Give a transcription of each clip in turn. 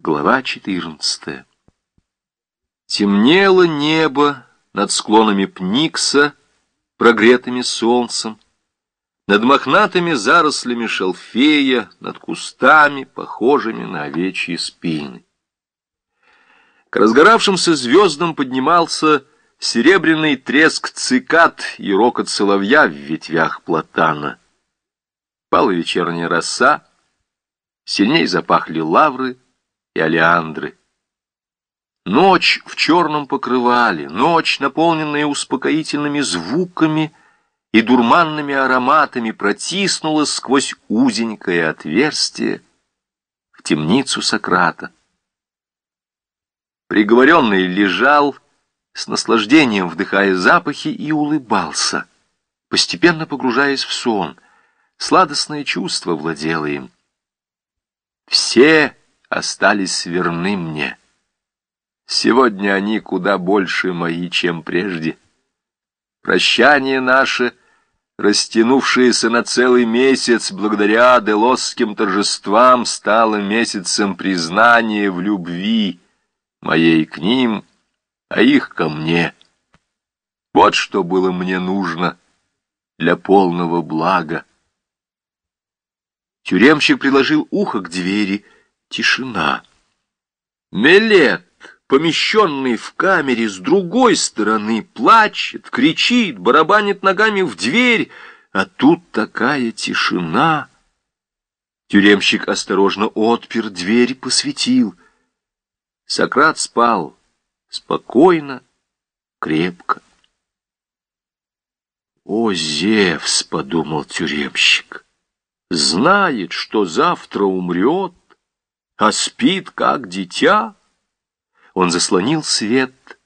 Глава 14. Темнело небо над склонами Пникса, прогретыми солнцем, над мохнатыми зарослями шалфея, над кустами, похожими на овечьи спины. К разгоравшимся звездам поднимался серебряный треск цикад и рокот соловья в ветвях платана. Пала вечерняя роса, сильней запахли лавры, и олеандры. Ночь в черном покрывале, ночь, наполненная успокоительными звуками и дурманными ароматами, протиснулась сквозь узенькое отверстие в темницу Сократа. Приговоренный лежал, с наслаждением вдыхая запахи, и улыбался, постепенно погружаясь в сон. Сладостное чувство владело им. Все остались верны мне. Сегодня они куда больше мои, чем прежде. Прощание наше, растянувшееся на целый месяц благодаря делосским торжествам, стало месяцем признания в любви моей к ним, а их ко мне. Вот что было мне нужно для полного блага. Тюремщик приложил ухо к двери — Тишина. Мелет, помещенный в камере с другой стороны, плачет, кричит, барабанит ногами в дверь, а тут такая тишина. Тюремщик осторожно отпер дверь, посветил. Сократ спал спокойно, крепко. «О, Зевс!» — подумал тюремщик. «Знает, что завтра умрет, а спит, как дитя. Он заслонил свет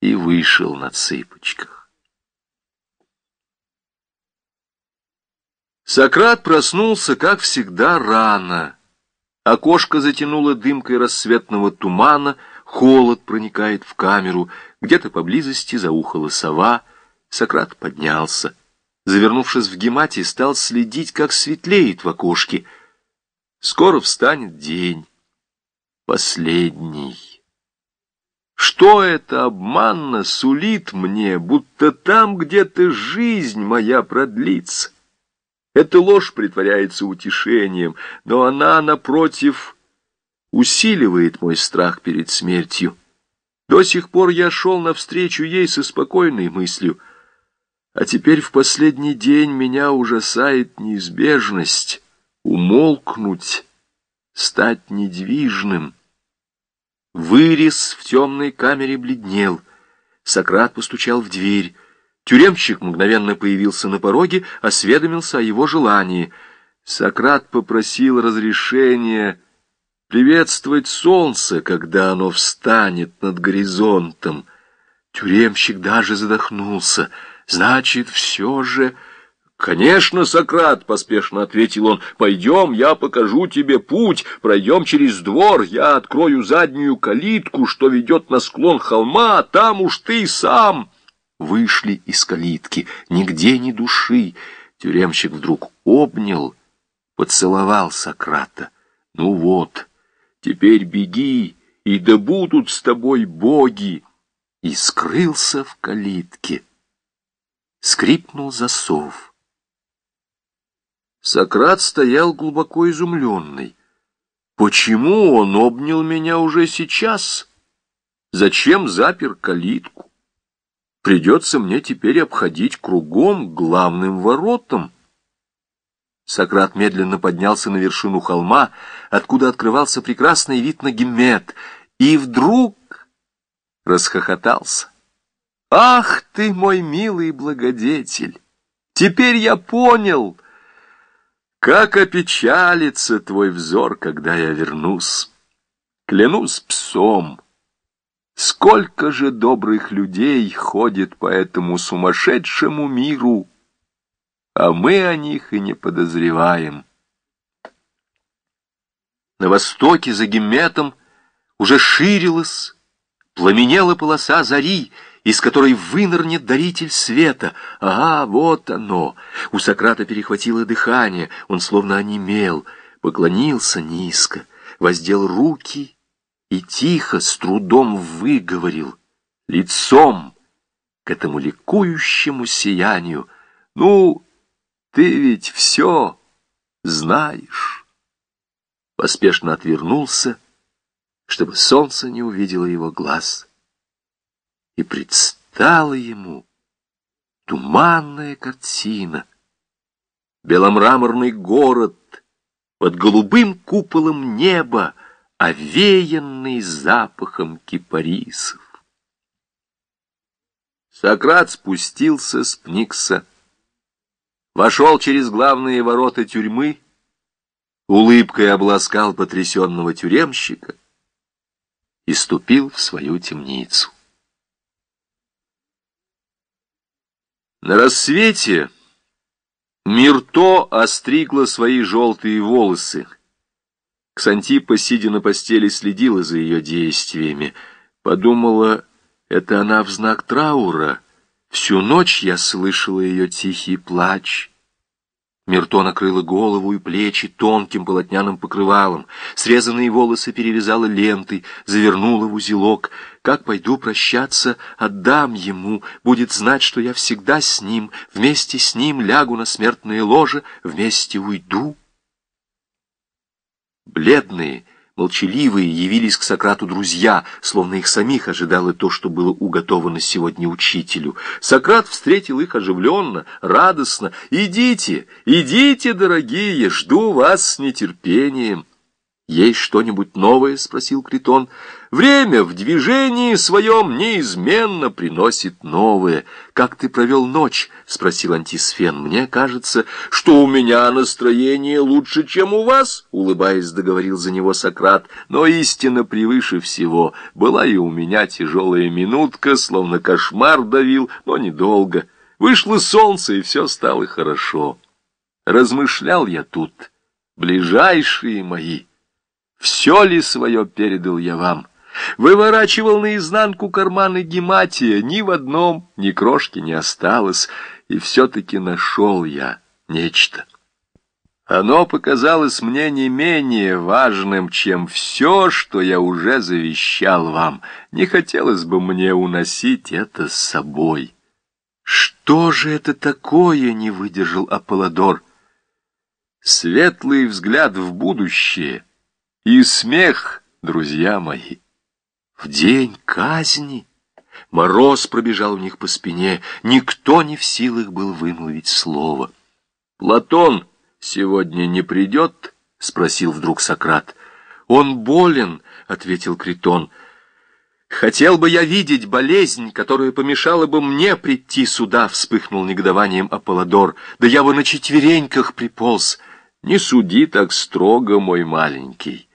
и вышел на цыпочках. Сократ проснулся, как всегда, рано. Окошко затянуло дымкой рассветного тумана, холод проникает в камеру, где-то поблизости заухала сова. Сократ поднялся. Завернувшись в гематий, стал следить, как светлеет в окошке — Скоро встанет день, последний. Что это обманно сулит мне, будто там где-то жизнь моя продлится? Эта ложь притворяется утешением, но она, напротив, усиливает мой страх перед смертью. До сих пор я шел навстречу ей со спокойной мыслью, а теперь в последний день меня ужасает неизбежность умолкнуть, стать недвижным. Вырез в темной камере бледнел. Сократ постучал в дверь. Тюремщик мгновенно появился на пороге, осведомился о его желании. Сократ попросил разрешения приветствовать солнце, когда оно встанет над горизонтом. Тюремщик даже задохнулся. Значит, все же... «Конечно, Сократ!» — поспешно ответил он. «Пойдем, я покажу тебе путь. Пройдем через двор, я открою заднюю калитку, что ведет на склон холма, там уж ты сам!» Вышли из калитки, нигде ни души. Тюремщик вдруг обнял, поцеловал Сократа. «Ну вот, теперь беги, и да будут с тобой боги!» И скрылся в калитке. Скрипнул засов. Сократ стоял глубоко изумленный. Почему он обнял меня уже сейчас? Зачем запер калитку? Придется мне теперь обходить кругом главным воротам. Сократ медленно поднялся на вершину холма, откуда открывался прекрасный вид на Гемет, и вдруг расхохотался. «Ах ты, мой милый благодетель! Теперь я понял!» Как опечалится твой взор, когда я вернусь. Клянусь псом. Сколько же добрых людей ходит по этому сумасшедшему миру, а мы о них и не подозреваем. На востоке за Геметом уже ширилась, пламенела полоса зари, из которой вынырнет даритель света. Ага, вот оно. У Сократа перехватило дыхание, он словно онемел, поклонился низко, воздел руки и тихо, с трудом выговорил, лицом к этому ликующему сиянию. «Ну, ты ведь все знаешь!» Поспешно отвернулся, чтобы солнце не увидело его глаз. И предстала ему туманная картина. Беломраморный город под голубым куполом неба, овеянный запахом кипарисов. Сократ спустился с Пникса, вошел через главные ворота тюрьмы, улыбкой обласкал потрясенного тюремщика и ступил в свою темницу. На рассвете Мирто остригла свои желтые волосы. Ксантипа, сидя на постели, следила за ее действиями. Подумала, это она в знак траура. Всю ночь я слышала ее тихий плач. Мирто накрыла голову и плечи тонким полотняным покрывалом, срезанные волосы перевязала лентой, завернула в узелок. Как пойду прощаться, отдам ему, будет знать, что я всегда с ним, вместе с ним лягу на смертное ложе, вместе уйду. Бледные, молчаливые явились к Сократу друзья, словно их самих ожидало то, что было уготовано сегодня учителю. Сократ встретил их оживленно, радостно. «Идите, идите, дорогие, жду вас с нетерпением». «Есть что-нибудь новое?» — спросил Критон. «Время в движении своем неизменно приносит новое. Как ты провел ночь?» — спросил Антисфен. «Мне кажется, что у меня настроение лучше, чем у вас», — улыбаясь, договорил за него Сократ. «Но истина превыше всего. Была и у меня тяжелая минутка, словно кошмар давил, но недолго. Вышло солнце, и все стало хорошо. Размышлял я тут, ближайшие мои». Все ли свое передал я вам? Выворачивал наизнанку карманы гематия, ни в одном ни крошки не осталось, и все-таки нашел я нечто. Оно показалось мне не менее важным, чем все, что я уже завещал вам. Не хотелось бы мне уносить это с собой. Что же это такое, не выдержал Аполлодор? Светлый взгляд в будущее — и смех, друзья мои. В день казни мороз пробежал у них по спине, никто не в силах был вымолвить слово. «Платон сегодня не придет?» — спросил вдруг Сократ. «Он болен», — ответил Критон. «Хотел бы я видеть болезнь, которая помешала бы мне прийти сюда», — вспыхнул негодованием Аполлодор. «Да я бы на четвереньках приполз». «Не суди так строго, мой маленький».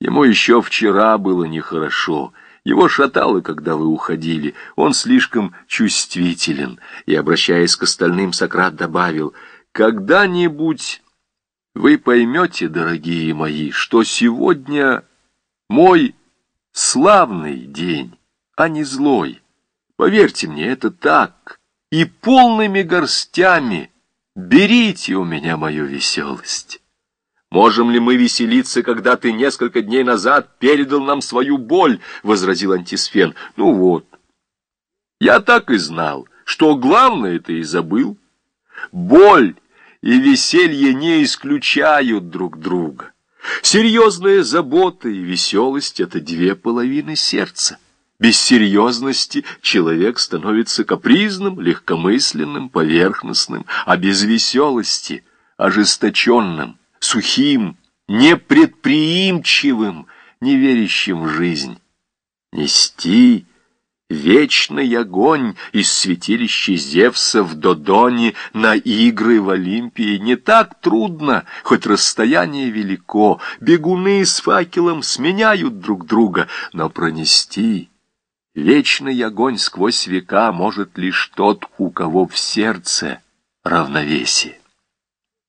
Ему еще вчера было нехорошо. Его шатало, когда вы уходили. Он слишком чувствителен. И, обращаясь к остальным, Сократ добавил, «Когда-нибудь вы поймете, дорогие мои, что сегодня мой славный день, а не злой. Поверьте мне, это так. И полными горстями берите у меня мою веселость». «Можем ли мы веселиться, когда ты несколько дней назад передал нам свою боль?» — возразил антисфен. «Ну вот, я так и знал, что главное ты и забыл. Боль и веселье не исключают друг друга. Серьезная забота и веселость — это две половины сердца. Без серьезности человек становится капризным, легкомысленным, поверхностным, а без веселости — ожесточенным, сухим, непредприимчивым, не верящим в жизнь. Нести вечный огонь из святилища Зевса в Додоне на игры в Олимпии не так трудно, хоть расстояние велико, бегуны с факелом сменяют друг друга, но пронести вечный огонь сквозь века может лишь тот, у кого в сердце равновесие.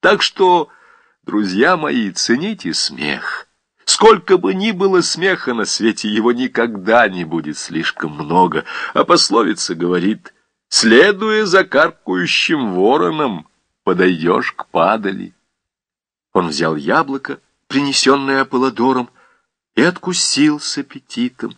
Так что Друзья мои, цените смех. Сколько бы ни было смеха на свете, его никогда не будет слишком много. А пословица говорит, следуя за каркающим вороном, подойдешь к падали. Он взял яблоко, принесенное Аполлодором, и откусил с аппетитом.